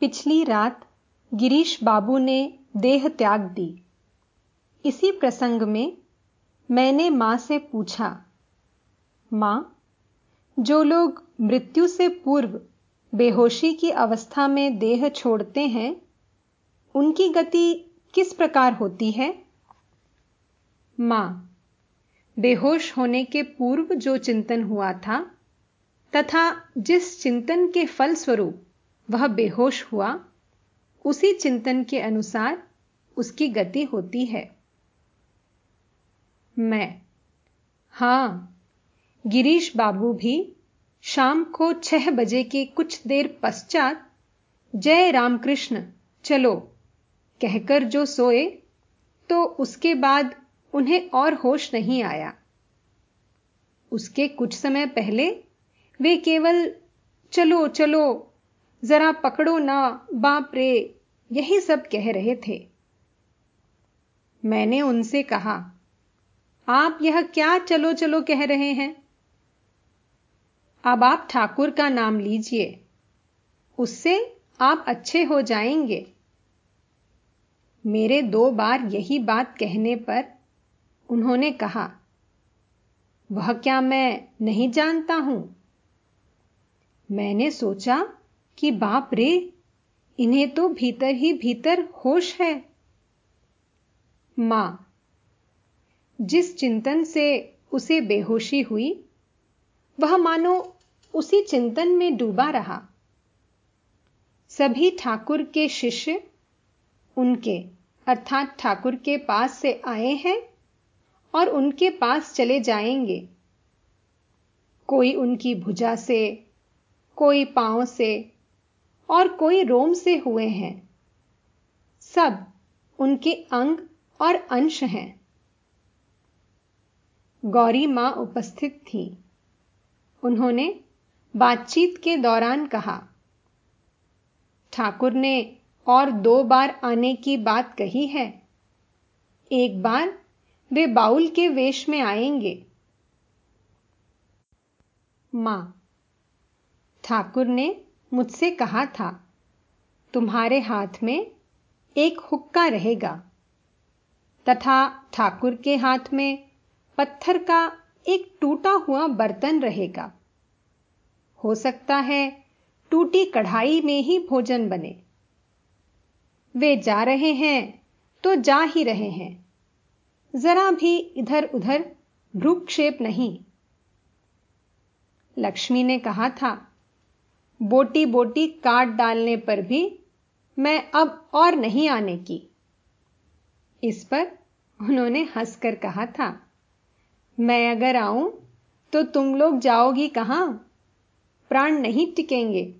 पिछली रात गिरीश बाबू ने देह त्याग दी। इसी प्रसंग में मैंने माँ से पूछा, माँ, जो लोग मृत्यु से पूर्व बेहोशी की अवस्था में देह छोड़ते हैं, उनकी गति किस प्रकार होती है? माँ, बेहोश होने के पूर्व जो चिंतन हुआ था, तथा जिस चिंतन के फलस्वरूप वह बेहोश हुआ। उसी चिंतन के अनुसार उसकी गति होती है। मैं। हाँ। गिरीश बाबू भी शाम को छह बजे के कुछ देर पश्चात, जय रामकृष्ण, चलो। कहकर जो सोए तो उसके बाद उन्हें और होश नहीं आया। उसके कुछ समय पहले वे केवल, चलो चलो। जरा पकड़ो ना, बाप रे। यही सब कह रहे थे। मैंने उनसे कहा, आप यह क्या चलो चलो कह रहे हैं? अब आप ठाकुर का नाम लीजिए। उससे आप अच्छे हो जाएँगे। मेरे दो बार यही बात कहने पर उन्होंने कहा, वह क्या मैं नहीं जानता हूँ? मैंने सोचा कि बाप रे, इन्हें तो भीतर ही भीतर होश है। माँ, जिस चिंतन से उसे बेहोशी हुई, वह मानो उसी चिंतन में डूबा रहा। सभी ठाकुर के शिष्य उनके, अर्थात ठाकुर के पास से आए हैं और उनके पास चले जाएँगे। कोई उनकी भुजा से, कोई पाँव से और कोई रोम से हुए हैं। सब उनके अंग और अंश हैं। गौरी माँ उपस्थित थी। उन्होंने बातचीत के दौरान कहा, ठाकुर ने और दो बार आने की बात कही है। एक बार वे बाउल के वेश में आएँगे। माँ, ठाकुर ने मुझसे कहा था, तुम्हारे हाथ में एक हुक्का रहेगा, तथा ठाकुर के हाथ में पत्थर का एक टूटा हुआ बर्तन रहेगा। हो सकता है टूटी कढ़ाई में ही भोजन बने। वे जा रहे हैं तो जा ही रहे हैं। जरा भी इधर उधर भ्रूक्षेप नहीं। लक्ष्मी ने कहा था बोटी बोटी काट डालने पर भी मैं अब और नहीं आने की। इस पर उन्होंने हंसकर कहा था, मैं अगर आऊँ तो तुम लोग जाओगी कहाँ? प्राण नहीं टिकेंगे।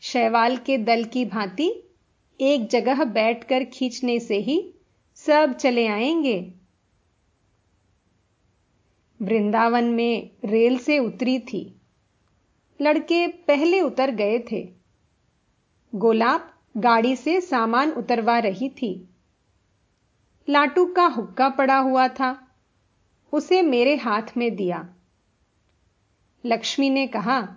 शैवाल के दल की भांति एक जगह बैठकर खींचने से ही सब चले आएँगे। वृंदावन में रेल से उतरी थी। लड़के पहले उतर गए थे। गोलाब गाड़ी से सामान उतरवा रही थी। लाटू का हुक्का पड़ा हुआ था। उसे मेरे हाथ में दिया। लक्ष्मी ने कहा,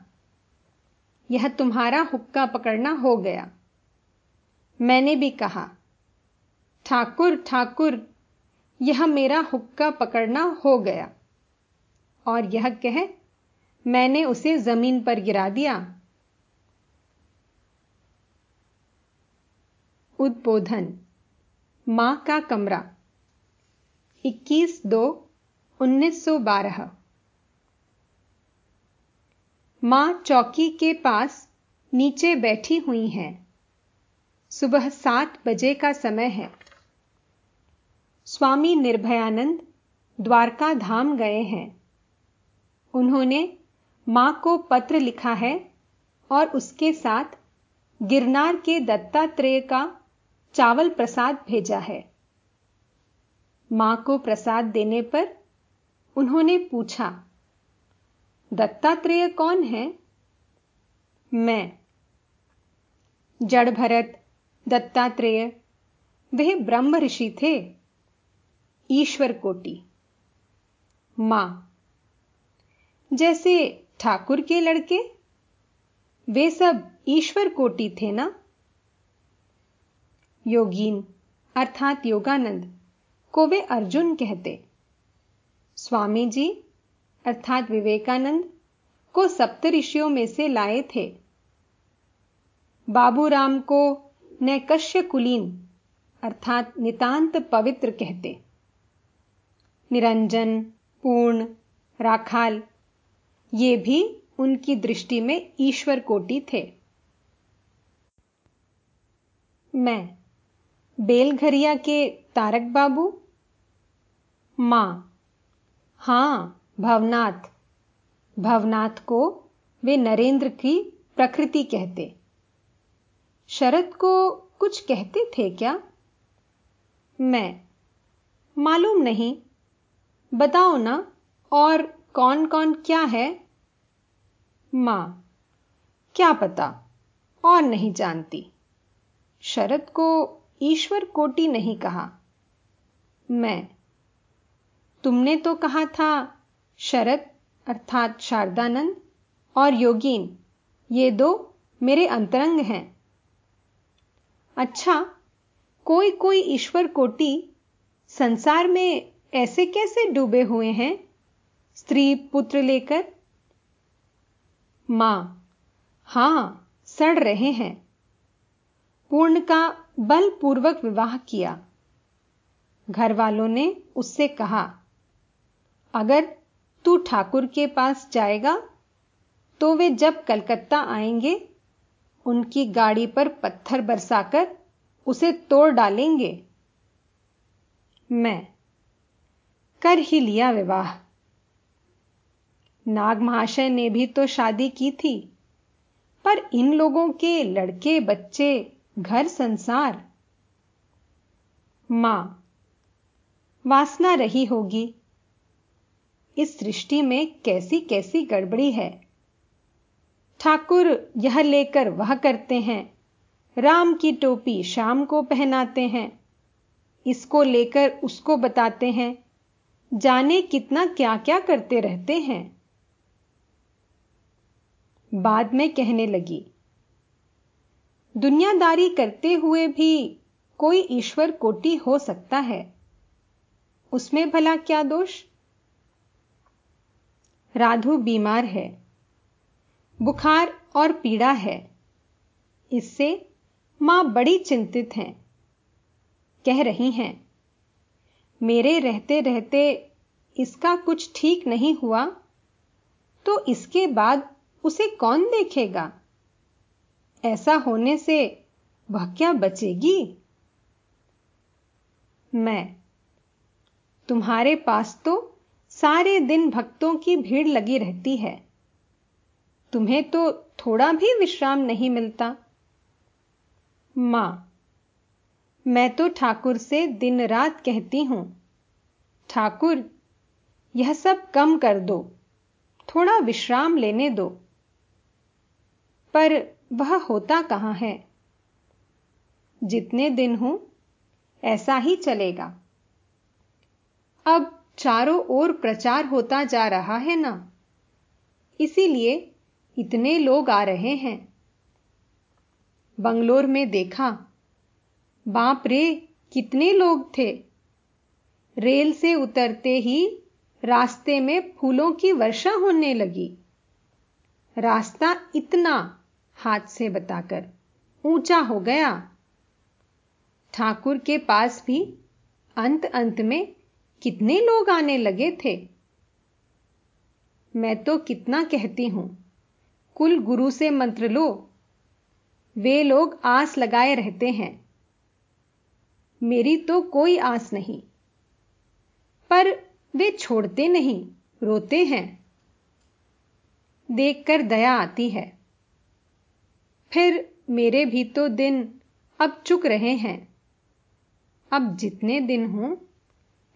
यह तुम्हारा हुक्का पकड़ना हो गया। मैंने भी कहा, ठाकुर ठाकुर, यह मेरा हुक्का पकड़ना हो गया। और यह कह मैंने उसे ज़मीन पर गिरा दिया। उद्बोधन, माँ का कमरा 21 दो 1912 माँ चौकी के पास नीचे बैठी हुई हैं। सुबह सात बजे का समय है। स्वामी निर्भयानंद द्वारका धाम गए हैं। उन्होंने माँ को पत्र लिखा है और उसके साथ गिरनार के दत्तात्रेय का चावल प्रसाद भेजा है। माँ को प्रसाद देने पर उन्होंने पूछा, दत्तात्रेय कौन है? मैं जड़ भरत दत्तात्रेय। वे ब्रह्म ऋषि थे, ईश्वर कोटि। माँ, जैसे ठाकुर के लड़के? वे सब ईश्वर कोटि थे ना? योगीन, अर्थात योगानंद, को वे अर्जुन कहते। स्वामी जी अर्थात विवेकानंद, को सप्तऋषियों में से लाए थे। बाबूराम को नैकश्य कुलीन अर्थात नितांत पवित्र कहते। निरंजन, पूर्ण, राखाल ये भी उनकी दृष्टि में ईश्वर कोटि थे। मैं, बेलघरिया के तारक बाबू। माँ, हाँ, भवनाथ। भवनाथ को वे नरेंद्र की प्रकृति कहते। शरद को कुछ कहते थे क्या? मैं, मालूम नहीं। बताओ ना, और कौन कौन क्या है? माँ। क्या पता? और नहीं जानती। शरद को ईश्वर कोटि नहीं कहा। मैं। तुमने तो कहा था, शरद, अर्थात शारदानंद और योगीन, ये दो मेरे अंतरंग हैं। अच्छा कोई कोई ईश्वर कोटि संसार में ऐसे कैसे डूबे हुए हैं? स्त्री पुत्र लेकर? माँ। हाँ, सड़ रहे हैं। पूर्ण का बलपूर्वक विवाह किया। घर वालों ने उससे कहा, अगर तू ठाकुर के पास जाएगा तो वे जब कलकत्ता आएँगे, उनकी गाड़ी पर पत्थर बरसाकर उसे तोड़ डालेंगे। मैं कर ही लिया विवाह। नाग महाशय ने भी तो शादी की थी। पर इन लोगों के लड़के, बच्चे, घर, संसार। माँ, वासना रही होगी। इस सृष्टि में कैसी कैसी गड़बड़ी है। ठाकुर यह लेकर वह करते हैं। राम की टोपी शाम को पहनाते हैं। इसको लेकर उसको बताते हैं। जाने कितना क्या क्या करते रहते हैं। बाद में कहने लगी। दुनियादारी करते हुए भी कोई ईश्वर कोटि हो सकता है। उसमें भला क्या दोष? राधु बीमार है। बुखार और पीड़ा है। इससे माँ बड़ी चिंतित हैं। कह रही हैं, मेरे रहते रहते इसका कुछ ठीक नहीं हुआ तो इसके बाद उसे कौन देखेगा? ऐसा होने से वह क्या बचेगी? मैं। तुम्हारे पास तो सारे दिन भक्तों की भीड़ लगी रहती है। तुम्हें तो थोड़ा भी विश्राम नहीं मिलता। माँ। मैं तो ठाकुर से दिन रात कहती हूँ, ठाकुर, यह सब कम कर दो, थोड़ा विश्राम लेने दो। पर वह होता कहाँ है? जितने दिन हूँ, ऐसा ही चलेगा। अब चारों ओर प्रचार होता जा रहा है ना? इसीलिए इतने लोग आ रहे हैं। बंगलोर में देखा, बाप रे, कितने लोग थे। रेल से उतरते ही रास्ते में फूलों की वर्षा होने लगी। रास्ता इतना हाथ से बताकर। ऊँचा हो गया। ठाकुर के पास भी अंत अंत में कितने लोग आने लगे थे? मैं तो कितना कहती हूँ, कुल गुरु से मंत्र लो। वे लोग आस लगाए रहते हैं। मेरी तो कोई आस नहीं। पर वे छोड़ते नहीं, रोते हैं। देखकर दया आती है। फिर मेरे भी तो दिन अब चुक रहे हैं। अब जितने दिन हूँ,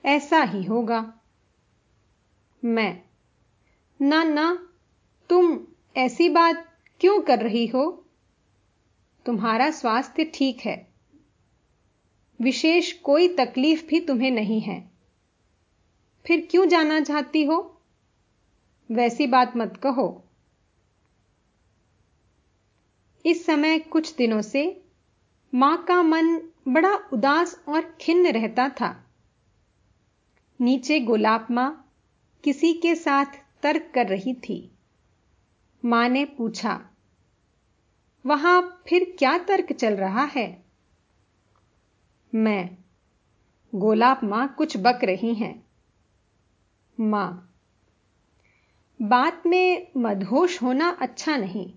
ऐसा ही होगा। मैं, ना ना, तुम ऐसी बात क्यों कर रही हो? तुम्हारा स्वास्थ्य ठीक है। विशेष कोई तकलीफ़ भी तुम्हें नहीं है। फिर क्यों जाना चाहती हो? वैसी बात मत कहो। इस समय कुछ दिनों से माँ का मन बड़ा उदास और खिन्न रहता था। नीचे गोलाब माँ किसी के साथ तर्क कर रही थी। माँ ने पूछा, वहाँ फिर क्या तर्क चल रहा है? मैं गोलाब माँ कुछ बक रही हैं। माँ, बात में मदहोश होना अच्छा नहीं।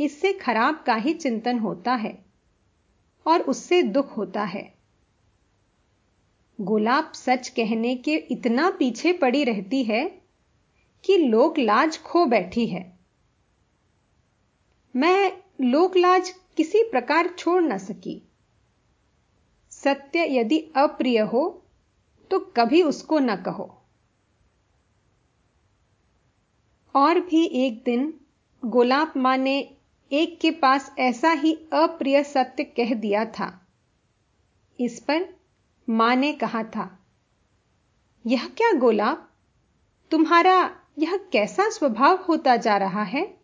इससे खराब का ही चिंतन होता है और उससे दुख होता है। गुलाब सच कहने के इतना पीछे पड़ी रहती है कि लोक लाज खो बैठी है। मैं लोक लाज किसी प्रकार छोड़ न सकी। सत्य यदि अप्रिय हो तो कभी उसको न कहो। और भी एक दिन गोलाब माँ ने एक के पास ऐसा ही अप्रिय सत्य कह दिया था। इस पर माँ ने कहा था, यह क्या गोलाब? तुम्हारा यह कैसा स्वभाव होता जा रहा है?